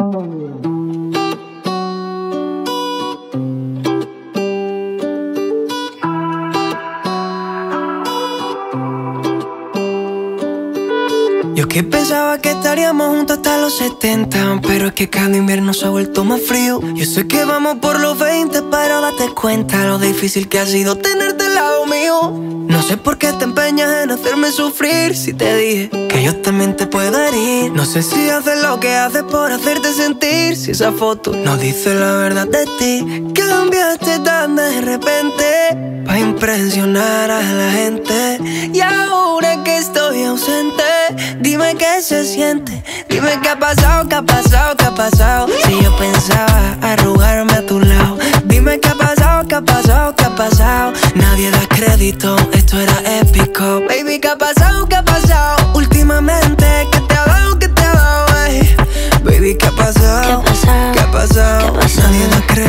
Yo que pensaba que estaríamos juntos hasta los 70 Pero es que cada invierno se ha vuelto más frío. Yo sé que vamos por los 20 Pero date cuenta lo difícil que ha sido tenerte al lado mío. No sé por qué te empeñas en hacerme sufrir Si te dije yo también te puedo herir. No sé si haces lo que haces por hacerte sentir. Si esa foto no dice la verdad de ti. Cambiaste tan de repente. Pa' impresionar a la gente. Y ahora que estoy ausente Dime qué se siente. Dime qué ha pasado, qué ha pasado, qué ha pasado. Si yo pensaba arrugarme a tu lado qué ha pasado, qué ha pasado, Nadie da crédito, esto era épico. Baby, qué ha pasado, qué ha pasado Últimamente,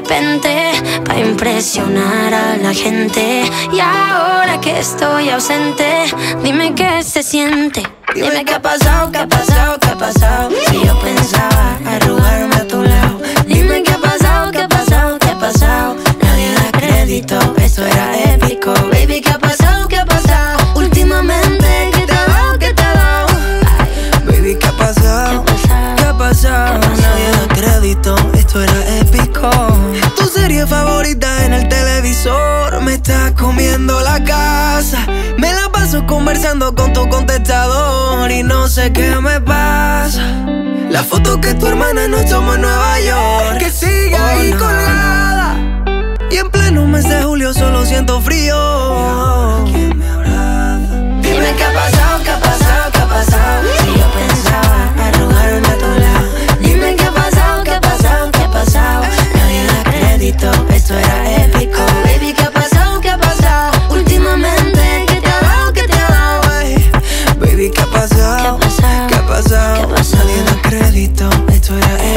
repente para impresionar a la gente. Y ahora que estoy ausente, dime qué se siente. Dime qué ha pasado, qué ha pasado, qué ha pasado Si yo pensaba arrugarme a tu lado Dime qué ha pasado, qué ha pasado, qué ha pasado Nadie da crédito, esto era épico Baby, qué ha pasado, qué ha pasado Últimamente, ¿qué te ha dado, qué te ha dado? Baby, ¿qué ha pasado? ¿Qué ha pasado? Nadie da crédito, esto era épico serie favorita en el televisor. Me está comiendo la casa. Me la paso conversando con tu contestador Y no sé qué me pasa. La foto que tu hermana nos tomó en Nueva York. Que sigue ahí no. colgada. Y 돌아와